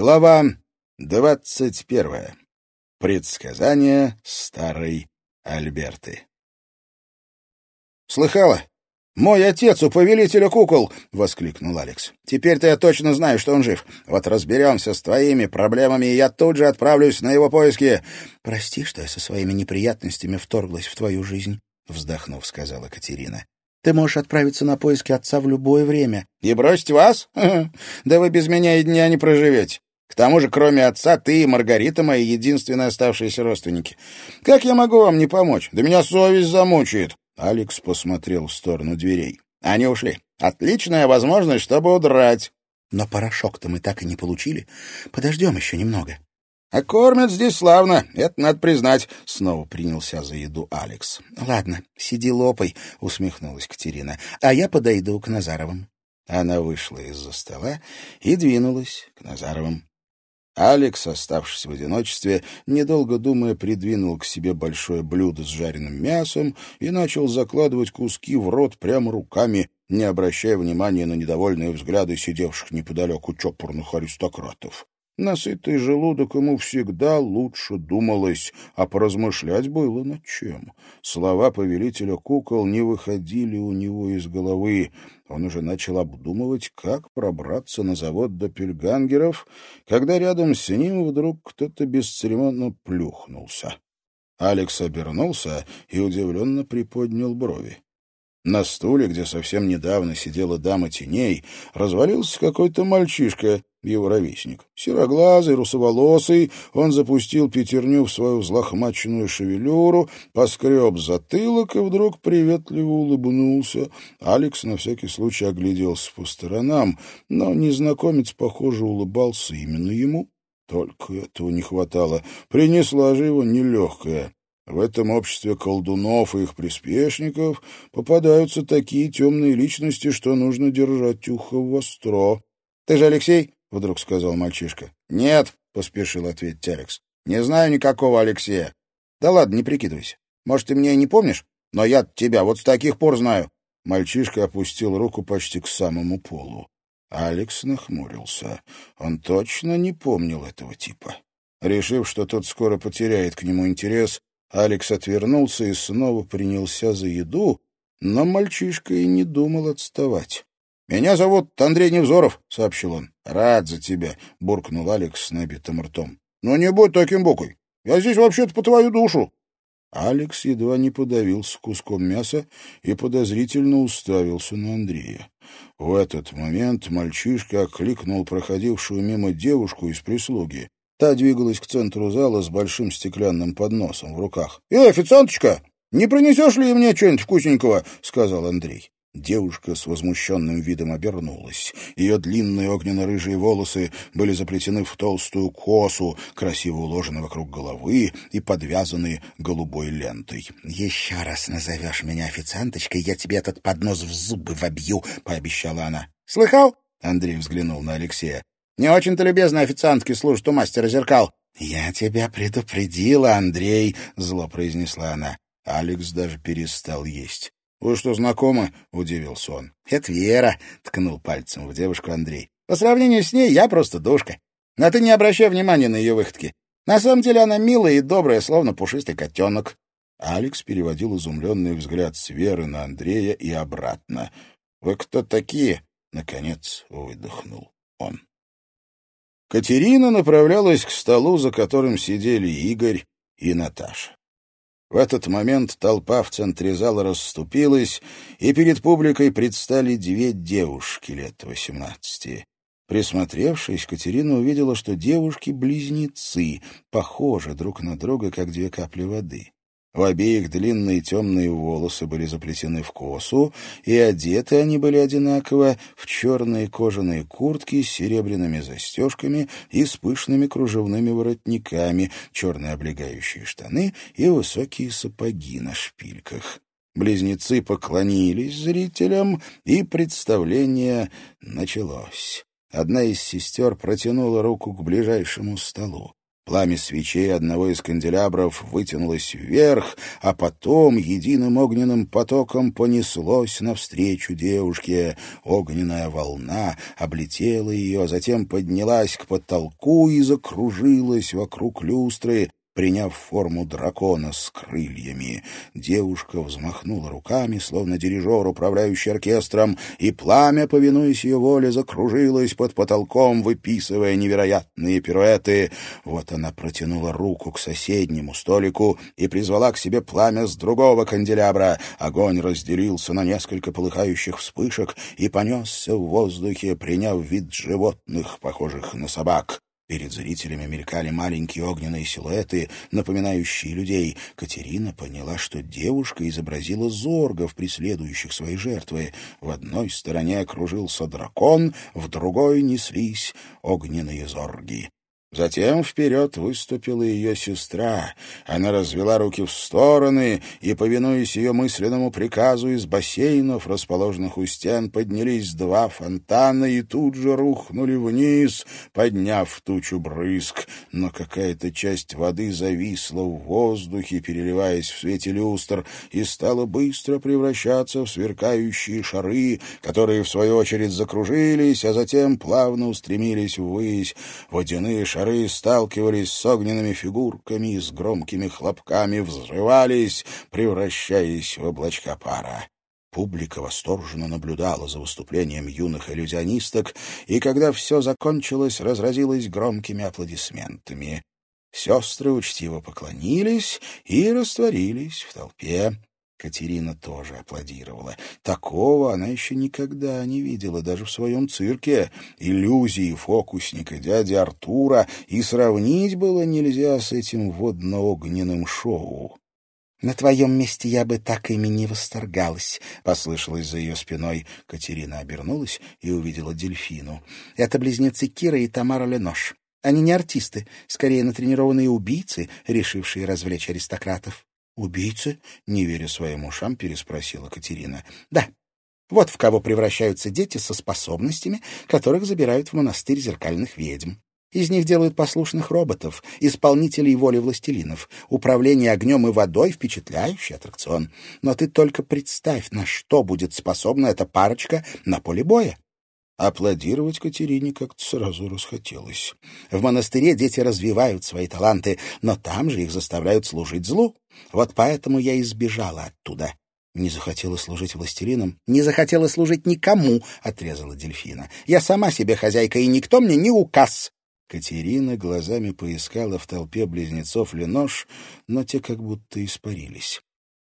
Глава двадцать первая. Предсказание старой Альберты. «Слыхала? Мой отец у повелителя кукол!» — воскликнул Алекс. «Теперь-то я точно знаю, что он жив. Вот разберемся с твоими проблемами, и я тут же отправлюсь на его поиски. Прости, что я со своими неприятностями вторглась в твою жизнь», — вздохнув, сказала Катерина. Ты можешь отправиться на поиски отца в любое время. И бросить вас? Да вы без меня и дня не проживете. К тому же, кроме отца, ты и Маргарита мои единственные оставшиеся родственники. Как я могу вам не помочь? Да меня совесть замучает. Алекс посмотрел в сторону дверей. Они ушли. Отличная возможность, чтобы удрать. Но порошок-то мы так и не получили. Подождем еще немного. А кормят здесь славно, это надо признать. Снова принялся за еду Алекс. Ладно, сиди лопай, усмехнулась Катерина. А я подойду к Назаровым. Она вышла из-за стола и двинулась к Назаровым. Алекс, оставшись в одиночестве, недолго думая, придвинул к себе большое блюдо с жареным мясом и начал закладывать куски в рот прямо руками, не обращая внимания на недовольные взгляды сидевших неподалеку чопорных аристократов. Насытый желудок ему всегда лучше думалось, а поразмышлять было над чем. Слова повелителя кукол не выходили у него из головы. Он уже начал обдумывать, как пробраться на завод до пельгангеров, когда рядом с ним вдруг кто-то бесцеремонно плюхнулся. Алекс обернулся и удивленно приподнял брови. На стуле, где совсем недавно сидела дама теней, развалился какой-то мальчишка, его ровесник. Сероглазый, русоволосый, он запустил пятерню в свою взлохмаченную шевелюру, поскреб затылок и вдруг приветливо улыбнулся. Алекс на всякий случай огляделся по сторонам, но незнакомец, похоже, улыбался именно ему. Только этого не хватало. Принесла же его нелегкая. В этом обществе колдунов и их приспешников попадаются такие темные личности, что нужно держать ухо востро. — Ты же Алексей? — вдруг сказал мальчишка. — Нет, — поспешил ответить Алекс. — Не знаю никакого Алексея. — Да ладно, не прикидывайся. Может, ты меня и не помнишь? Но я тебя вот с таких пор знаю. Мальчишка опустил руку почти к самому полу. Алекс нахмурился. Он точно не помнил этого типа. Решив, что тот скоро потеряет к нему интерес, Алекс отвернулся и снова принялся за еду, но мальчишка и не думал отставать. «Меня зовут Андрей Невзоров», — сообщил он. «Рад за тебя», — буркнул Алекс с набитым ртом. «Но не будь таким букой. Я здесь вообще-то по твою душу». Алекс едва не подавился куском мяса и подозрительно уставился на Андрея. В этот момент мальчишка окликнул проходившую мимо девушку из прислуги. Та двигалась к центру зала с большим стеклянным подносом в руках. «Эй, официанточка, не принесешь ли мне что-нибудь вкусненького?» — сказал Андрей. Девушка с возмущенным видом обернулась. Ее длинные огненно-рыжие волосы были заплетены в толстую косу, красиво уложены вокруг головы и подвязаны голубой лентой. «Еще раз назовешь меня официанточкой, я тебе этот поднос в зубы вобью», — пообещала она. «Слыхал?» — Андрей взглянул на Алексея. Не очень-то любезно официантки служат у мастера зеркал. — Я тебя предупредила, Андрей, — зло произнесла она. Алекс даже перестал есть. — Вы что, знакомы? — удивился он. — Это Вера, — ткнул пальцем в девушку Андрей. — По сравнению с ней я просто душка. Но ты не обращай внимания на ее выходки. На самом деле она милая и добрая, словно пушистый котенок. Алекс переводил изумленный взгляд с Веры на Андрея и обратно. — Вы кто такие? — наконец выдохнул он. Катерина направлялась к столу, за которым сидели Игорь и Наташа. В этот момент толпа в центре зала расступилась, и перед публикой предстали две девушки лет восемнадцати. Присмотревшись, Катерина увидела, что девушки-близнецы, похожи друг на друга, как две капли воды. У обеих длинные темные волосы были заплетены в косу, и одеты они были одинаково в черные кожаные куртки с серебряными застежками и с пышными кружевными воротниками, черные облегающие штаны и высокие сапоги на шпильках. Близнецы поклонились зрителям, и представление началось. Одна из сестер протянула руку к ближайшему столу. Пламя свечей одного из канделябров вытянулось вверх, а потом единым огненным потоком понеслось навстречу девушке. Огненная волна облетела ее, затем поднялась к потолку и закружилась вокруг люстры, приняв форму дракона с крыльями. Девушка взмахнула руками, словно дирижер, управляющий оркестром, и пламя, повинуясь ее воле, закружилось под потолком, выписывая невероятные пируэты. Вот она протянула руку к соседнему столику и призвала к себе пламя с другого канделябра. Огонь разделился на несколько полыхающих вспышек и понесся в воздухе, приняв вид животных, похожих на собак. Перед зрителями мелькали маленькие огненные силуэты, напоминающие людей. Катерина поняла, что девушка изобразила зоргов, преследующих свои жертвы. В одной стороне окружился дракон, в другой неслись огненные зорги. Затем вперед выступила ее сестра. Она развела руки в стороны, и, повинуясь ее мысленному приказу, из бассейнов, расположенных у стен, поднялись два фонтана и тут же рухнули вниз, подняв тучу брызг. Но какая-то часть воды зависла в воздухе, переливаясь в свете люстр, и стала быстро превращаться в сверкающие шары, которые, в свою очередь, закружились, а затем плавно устремились ввысь. Водяные шары шары сталкивались с огненными фигурками и с громкими хлопками взрывались, превращаясь в облачка пара. Публика восторженно наблюдала за выступлением юных иллюзионисток, и когда все закончилось, разразилась громкими аплодисментами. Сестры учтиво поклонились и растворились в толпе. Катерина тоже аплодировала. Такого она еще никогда не видела, даже в своем цирке. Иллюзии фокусника дяди Артура и сравнить было нельзя с этим водно-огненным шоу. «На твоем месте я бы так ими не восторгалась», — послышалось за ее спиной. Катерина обернулась и увидела дельфину. «Это близнецы Кира и Тамара Ленош. Они не артисты, скорее натренированные убийцы, решившие развлечь аристократов». «Убийцы?» — не веря своим ушам, переспросила Катерина. «Да. Вот в кого превращаются дети со способностями, которых забирают в монастырь зеркальных ведьм. Из них делают послушных роботов, исполнителей воли властелинов. Управление огнем и водой — впечатляющий аттракцион. Но ты только представь, на что будет способна эта парочка на поле боя. Аплодировать Катерине как-то сразу расхотелось. В монастыре дети развивают свои таланты, но там же их заставляют служить злу. Вот поэтому я избежала оттуда. Не захотела служить властелинам, не захотела служить никому, — отрезала дельфина. Я сама себе хозяйка, и никто мне не указ. Катерина глазами поискала в толпе близнецов Ленош, но те как будто испарились.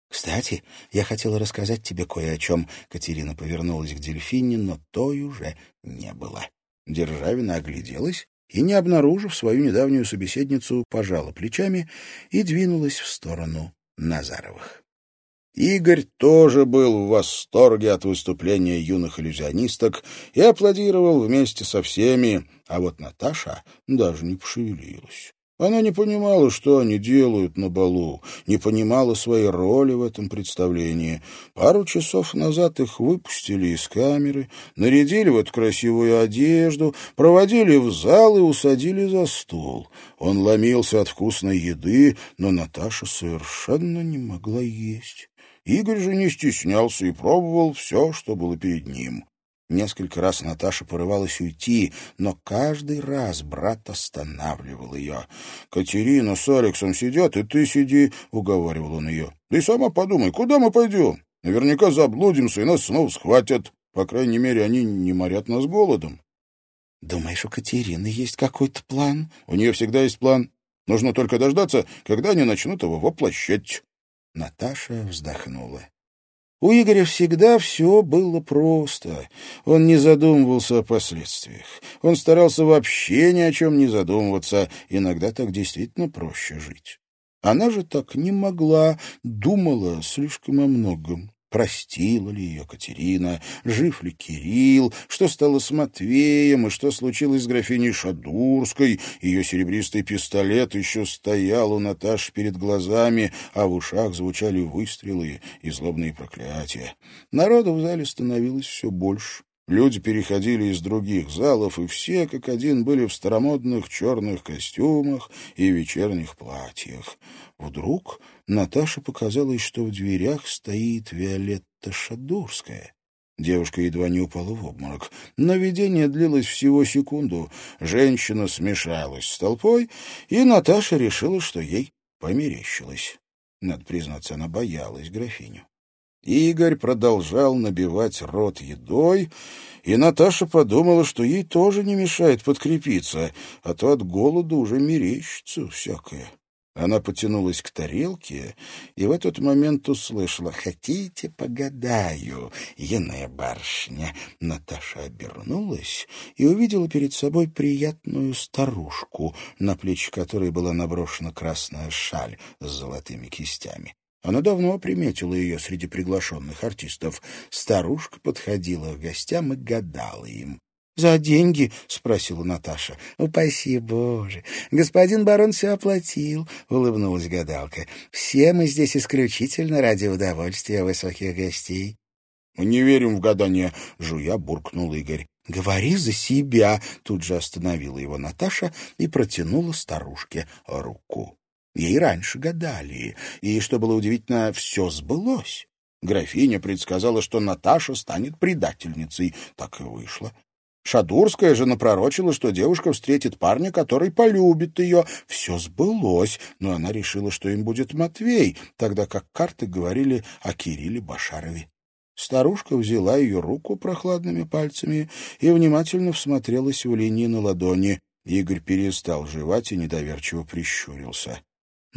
«Кстати, я хотела рассказать тебе кое о чем». Катерина повернулась к дельфине, но той уже не было. Державина огляделась и, не обнаружив свою недавнюю собеседницу, пожала плечами и двинулась в сторону Назаровых. Игорь тоже был в восторге от выступления юных иллюзионисток и аплодировал вместе со всеми, а вот Наташа даже не пошевелилась. Она не понимала, что они делают на балу, не понимала своей роли в этом представлении. Пару часов назад их выпустили из камеры, нарядили в эту красивую одежду, проводили в зал и усадили за стол. Он ломился от вкусной еды, но Наташа совершенно не могла есть. Игорь же не стеснялся и пробовал все, что было перед ним. Несколько раз Наташа порывалась уйти, но каждый раз брат останавливал ее. «Катерина с Алексом сидят, и ты сиди», — уговаривал он ее. «Ты сама подумай, куда мы пойдем? Наверняка заблудимся, и нас снова схватят. По крайней мере, они не морят нас голодом». «Думаешь, у Катерины есть какой-то план?» «У нее всегда есть план. Нужно только дождаться, когда они начнут его воплощать». Наташа вздохнула. У Игоря всегда все было просто. Он не задумывался о последствиях. Он старался вообще ни о чем не задумываться. Иногда так действительно проще жить. Она же так не могла, думала слишком о многом. Простила ли ее Катерина, жив ли Кирилл, что стало с Матвеем и что случилось с графиней Шадурской. Ее серебристый пистолет еще стоял у Наташи перед глазами, а в ушах звучали выстрелы и злобные проклятия. Народу в зале становилось все больше. Люди переходили из других залов, и все, как один, были в старомодных черных костюмах и вечерних платьях. Вдруг Наташе показалось, что в дверях стоит Виолетта Шадурская. Девушка едва не упала в обморок. Но видение длилось всего секунду. Женщина смешалась с толпой, и Наташа решила, что ей померещилось. Надо признаться, она боялась графиню. Игорь продолжал набивать рот едой, и Наташа подумала, что ей тоже не мешает подкрепиться, а то от голода уже мерещится всякое. Она потянулась к тарелке и в этот момент услышала «Хотите, погадаю, юная барышня?» Наташа обернулась и увидела перед собой приятную старушку, на плечи которой была наброшена красная шаль с золотыми кистями. Она давно приметила ее среди приглашенных артистов. Старушка подходила к гостям и гадала им. «За деньги?» — спросила Наташа. «Упаси Боже! Господин барон все оплатил», — улыбнулась гадалка. «Все мы здесь исключительно ради удовольствия высоких гостей». «Мы не верим в гадание», — жуя буркнул Игорь. «Говори за себя!» — тут же остановила его Наташа и протянула старушке руку. Ей раньше гадали, и, что было удивительно, все сбылось. Графиня предсказала, что Наташа станет предательницей. Так и вышло. Шадурская же напророчила, что девушка встретит парня, который полюбит ее. Все сбылось, но она решила, что им будет Матвей, тогда как карты говорили о Кирилле Башарове. Старушка взяла ее руку прохладными пальцами и внимательно всмотрелась в линии на ладони. Игорь перестал жевать и недоверчиво прищурился.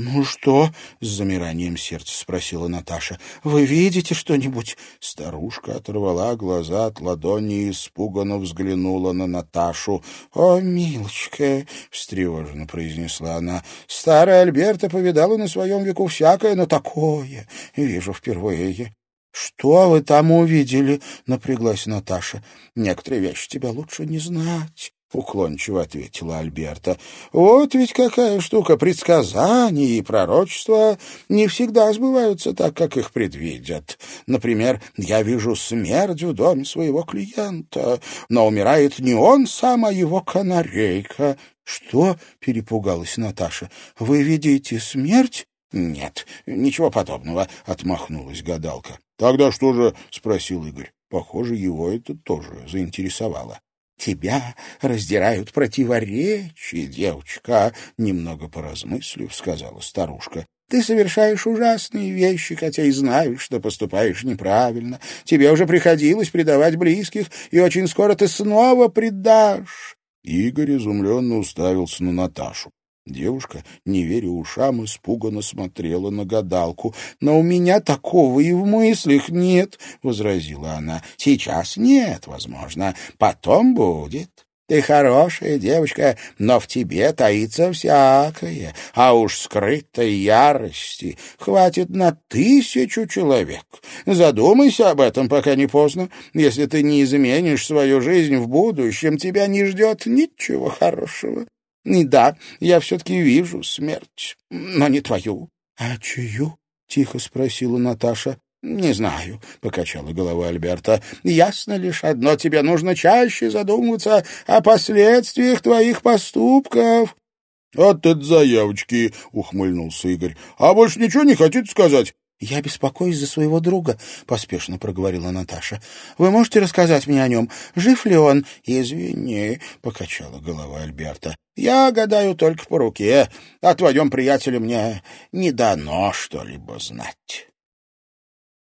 «Ну что?» — с замиранием сердца спросила Наташа. «Вы видите что-нибудь?» Старушка оторвала глаза от ладони и испуганно взглянула на Наташу. «О, милочка!» — встревоженно произнесла она. «Старая Альберта повидала на своем веку всякое, но такое вижу впервые». «Что вы там увидели?» — напряглась Наташа. «Некоторые вещи тебя лучше не знать». — уклончиво ответила Альберта. «Вот ведь какая штука! Предсказания и пророчества не всегда сбываются так, как их предвидят. Например, я вижу смерть в доме своего клиента, но умирает не он сам, а его канарейка». «Что?» — перепугалась Наташа. «Вы видите смерть?» «Нет, ничего подобного», — отмахнулась гадалка. «Тогда что же?» — спросил Игорь. Похоже, его это тоже заинтересовало. Тебя раздирают противоречия, девочка, немного поразмыслив, сказала старушка. Ты совершаешь ужасные вещи, хотя и знаешь, что поступаешь неправильно. Тебе уже приходилось предавать близких, и очень скоро ты снова предашь. Игорь изумленно уставился на Наташу. Девушка, не веря ушам, испуганно смотрела на гадалку. «Но у меня такого и в мыслях нет», — возразила она. «Сейчас нет, возможно. Потом будет. Ты хорошая девочка, но в тебе таится всякое, а уж скрытой ярости хватит на тысячу человек. Задумайся об этом, пока не поздно. Если ты не изменишь свою жизнь в будущем, тебя не ждет ничего хорошего». И да, я все-таки вижу смерть, но не твою. — А чью? — тихо спросила Наташа. — Не знаю, — покачала голова Альберта. — Ясно лишь одно, тебе нужно чаще задумываться о последствиях твоих поступков. — Вот это заявочки, — ухмыльнулся Игорь. — А больше ничего не хотите сказать? «Я беспокоюсь за своего друга», — поспешно проговорила Наташа. «Вы можете рассказать мне о нем? Жив ли он?» «Извини», — покачала голова Альберта. «Я гадаю только по руке. О твоем приятеле мне не дано что-либо знать».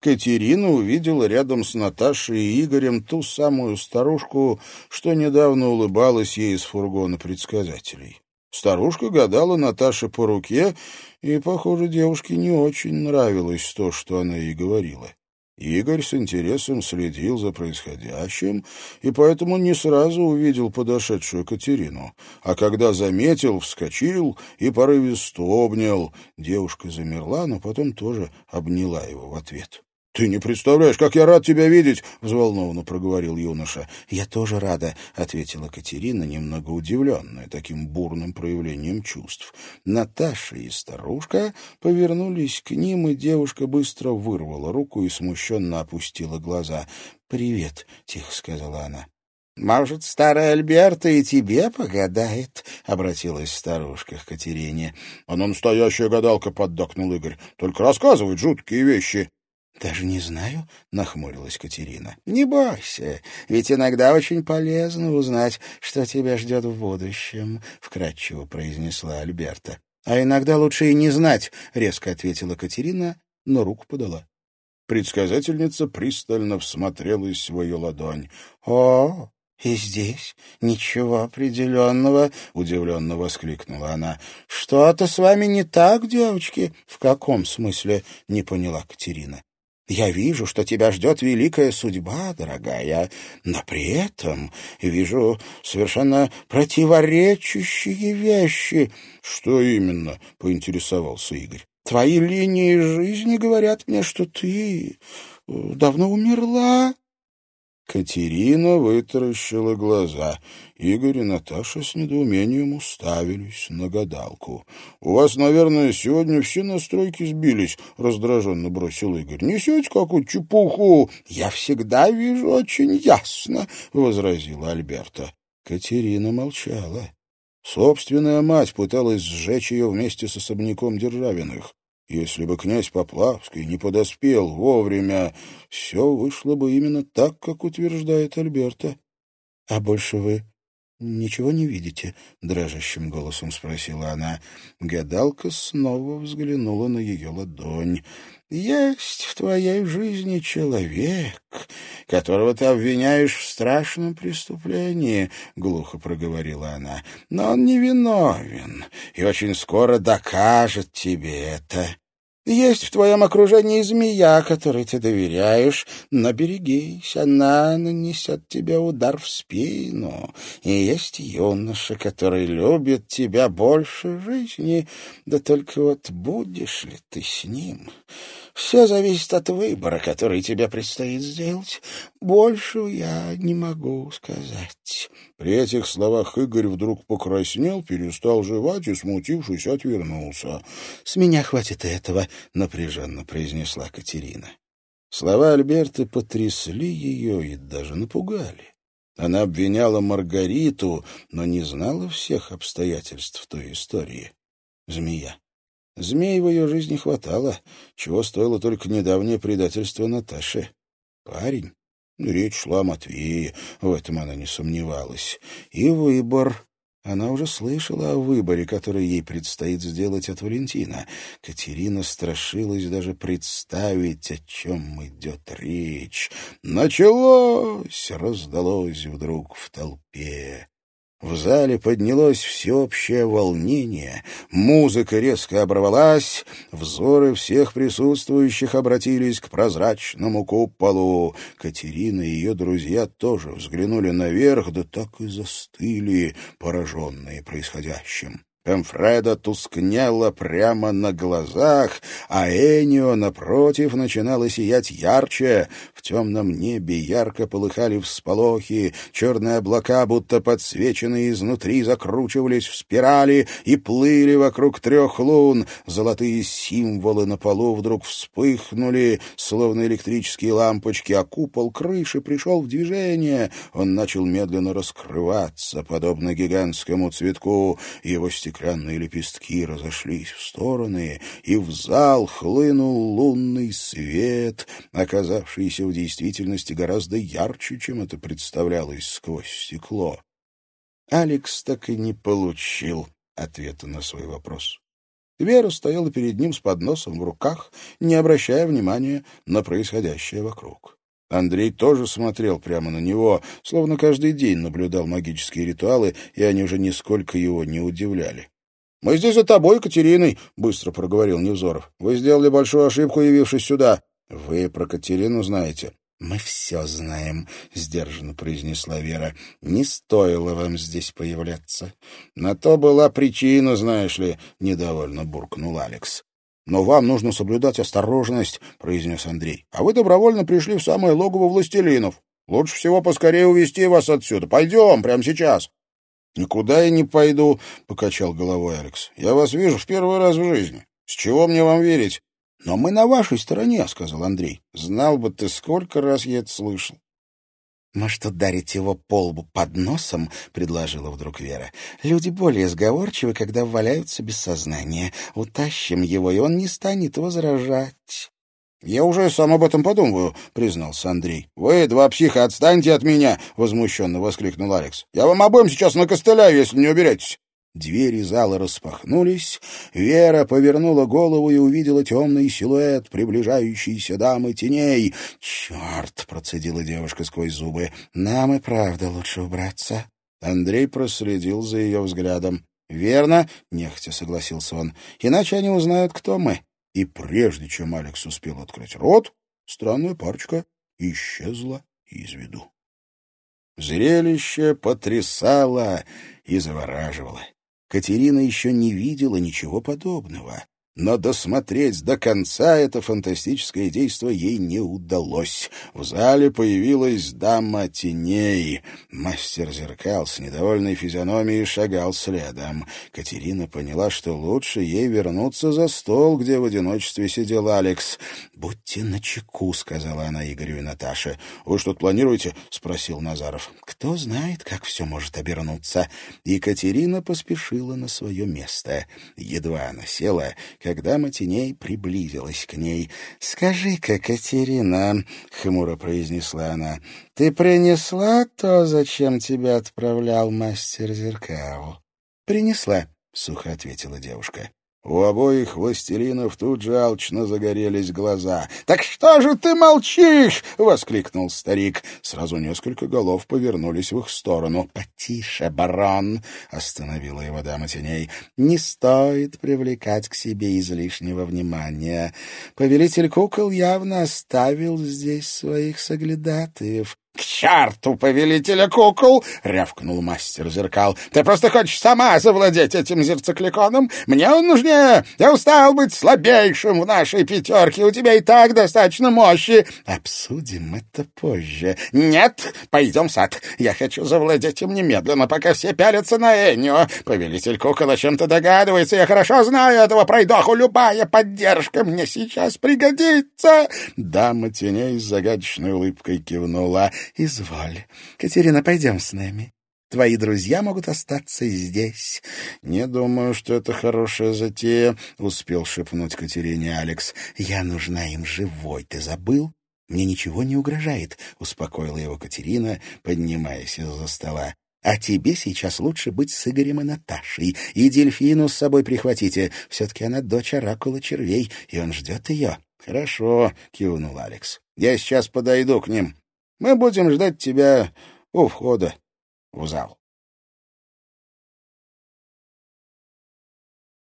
Катерина увидела рядом с Наташей и Игорем ту самую старушку, что недавно улыбалась ей из фургона предсказателей. Старушка гадала Наташе по руке, и, похоже, девушке не очень нравилось то, что она ей говорила. Игорь с интересом следил за происходящим и поэтому не сразу увидел подошедшую Катерину, а когда заметил, вскочил и порывисто обнял. Девушка замерла, но потом тоже обняла его в ответ. «Ты не представляешь, как я рад тебя видеть!» — взволнованно проговорил юноша. «Я тоже рада», — ответила Катерина, немного удивленная таким бурным проявлением чувств. Наташа и старушка повернулись к ним, и девушка быстро вырвала руку и смущенно опустила глаза. «Привет», — тихо сказала она. «Может, старая Альберта и тебе погадает?» — обратилась старушка к Катерине. «Она настоящая гадалка», — поддакнул Игорь. «Только рассказывает жуткие вещи». «Даже не знаю», — нахмурилась Катерина. «Не бойся, ведь иногда очень полезно узнать, что тебя ждет в будущем», — вкратчиво произнесла Альберта. «А иногда лучше и не знать», — резко ответила Катерина, но руку подала. Предсказательница пристально всмотрелась в ее ладонь. «О, «И здесь ничего определенного», — удивленно воскликнула она. «Что-то с вами не так, девочки?» «В каком смысле?» — не поняла Катерина. «Я вижу, что тебя ждет великая судьба, дорогая, но при этом вижу совершенно противоречащие вещи». «Что именно?» — поинтересовался Игорь. «Твои линии жизни говорят мне, что ты давно умерла». Катерина вытаращила глаза. Игорь и Наташа с недоумением уставились на гадалку. — У вас, наверное, сегодня все настройки сбились, — раздраженно бросил Игорь. — Несете какую-то чепуху? — Я всегда вижу очень ясно, — возразила Альберта. Катерина молчала. Собственная мать пыталась сжечь ее вместе с особняком Державиных. Если бы князь Поплавский не подоспел вовремя, все вышло бы именно так, как утверждает Альберта. — А больше вы ничего не видите? — дрожащим голосом спросила она. Гадалка снова взглянула на ее ладонь. Есть в твоей жизни человек, которого ты обвиняешь в страшном преступлении, — глухо проговорила она. Но он невиновен и очень скоро докажет тебе это. Есть в твоем окружении змея, которой ты доверяешь, но берегись, она нанесет тебе удар в спину. И есть юноша, который любит тебя больше жизни, да только вот будешь ли ты с ним? Все зависит от выбора, который тебе предстоит сделать. Больше я не могу сказать». При этих словах Игорь вдруг покраснел, перестал жевать и, смутившись, отвернулся. «С меня хватит этого», — напряженно произнесла Катерина. Слова Альберта потрясли ее и даже напугали. Она обвиняла Маргариту, но не знала всех обстоятельств той истории. Змея. Змей в ее жизни хватало, чего стоило только недавнее предательство Наташи. Парень. Речь шла о Матвее, в этом она не сомневалась. И выбор. Она уже слышала о выборе, который ей предстоит сделать от Валентина. Катерина страшилась даже представить, о чем идет речь. «Началось!» — раздалось вдруг в толпе. В зале поднялось всеобщее волнение, музыка резко оборвалась, взоры всех присутствующих обратились к прозрачному куполу. Катерина и ее друзья тоже взглянули наверх, да так и застыли, пораженные происходящим. Эмфреда тускнела прямо на глазах, а Энио, напротив, начинала сиять ярче. В темном небе ярко полыхали всполохи, черные облака, будто подсвеченные изнутри, закручивались в спирали и плыли вокруг трех лун. Золотые символы на полу вдруг вспыхнули, словно электрические лампочки, а купол крыши пришел в движение. Он начал медленно раскрываться, подобно гигантскому цветку. Его стекло стеклянные лепестки разошлись в стороны, и в зал хлынул лунный свет, оказавшийся в действительности гораздо ярче, чем это представлялось сквозь стекло. Алекс так и не получил ответа на свой вопрос. Вера стояла перед ним с подносом в руках, не обращая внимания на происходящее вокруг. Андрей тоже смотрел прямо на него, словно каждый день наблюдал магические ритуалы, и они уже нисколько его не удивляли. «Мы здесь за тобой, Катериной», — быстро проговорил Невзоров. «Вы сделали большую ошибку, явившись сюда». «Вы про Катерину знаете?» «Мы все знаем», — сдержанно произнесла Вера. «Не стоило вам здесь появляться». «На то была причина, знаешь ли», — недовольно буркнул Алекс. «Но вам нужно соблюдать осторожность», — произнес Андрей. «А вы добровольно пришли в самое логово властелинов. Лучше всего поскорее увезти вас отсюда. Пойдем, прямо сейчас». «Никуда я не пойду», — покачал головой Алекс. «Я вас вижу в первый раз в жизни. С чего мне вам верить?» «Но мы на вашей стороне», — сказал Андрей. «Знал бы ты, сколько раз я это слышал». «Может, ударить его по лбу под носом?» — предложила вдруг Вера. «Люди более сговорчивы, когда валяются без сознания. Утащим его, и он не станет возражать». «Я уже сам об этом подумываю», — признался Андрей. «Вы, два психа, отстаньте от меня!» — возмущенно воскликнул Алекс. «Я вам обоим сейчас накостыляю, если не уберетесь!» Двери зала распахнулись. Вера повернула голову и увидела темный силуэт приближающейся дамы теней. «Черт!» — процедила девушка сквозь зубы. «Нам и правда лучше убраться». Андрей проследил за ее взглядом. «Верно», — нехотя согласился он, — «иначе они узнают, кто мы». И прежде чем Алекс успел открыть рот, странная парочка исчезла из виду. Зрелище потрясало и завораживало. Катерина еще не видела ничего подобного но досмотреть до конца это фантастическое действо ей не удалось. В зале появилась дама теней. Мастер зеркал с недовольной физиономией шагал следом. Катерина поняла, что лучше ей вернуться за стол, где в одиночестве сидел Алекс. «Будьте начеку», — сказала она Игорю и Наташе. «Вы что-то планируете?» — спросил Назаров. «Кто знает, как все может обернуться». Екатерина поспешила на свое место. Едва она села, когда Матиней приблизилась к ней. «Скажи-ка, Катерина», — хмуро произнесла она, — «ты принесла то, зачем тебя отправлял мастер зеркал?» «Принесла», — сухо ответила девушка. У обоих властелинов тут же алчно загорелись глаза. «Так что же ты молчишь?» — воскликнул старик. Сразу несколько голов повернулись в их сторону. «Потише, барон!» — остановила его дама теней. «Не стоит привлекать к себе излишнего внимания. Повелитель кукол явно оставил здесь своих соглядатаев. «К черту, повелителя кукол!» — рявкнул мастер зеркал. «Ты просто хочешь сама завладеть этим зерцекликоном? Мне он нужнее! Я устал быть слабейшим в нашей пятерке, у тебя и так достаточно мощи!» «Обсудим это позже». «Нет, пойдем в сад. Я хочу завладеть им немедленно, пока все пялятся на Эннио. Повелитель кукол о чем-то догадывается, я хорошо знаю этого пройдоху. Любая поддержка мне сейчас пригодится!» Дама теней с загадочной улыбкой кивнула. Изволь. Катерина, пойдем с нами. Твои друзья могут остаться здесь. — Не думаю, что это хорошая затея, — успел шепнуть Катерине Алекс. — Я нужна им живой. Ты забыл? Мне ничего не угрожает, — успокоила его Катерина, поднимаясь из-за стола. А тебе сейчас лучше быть с Игорем и Наташей. И дельфину с собой прихватите. Все-таки она дочь оракула червей, и он ждет ее. — Хорошо, — кивнул Алекс. — Я сейчас подойду к ним. Мы будем ждать тебя у входа в зал.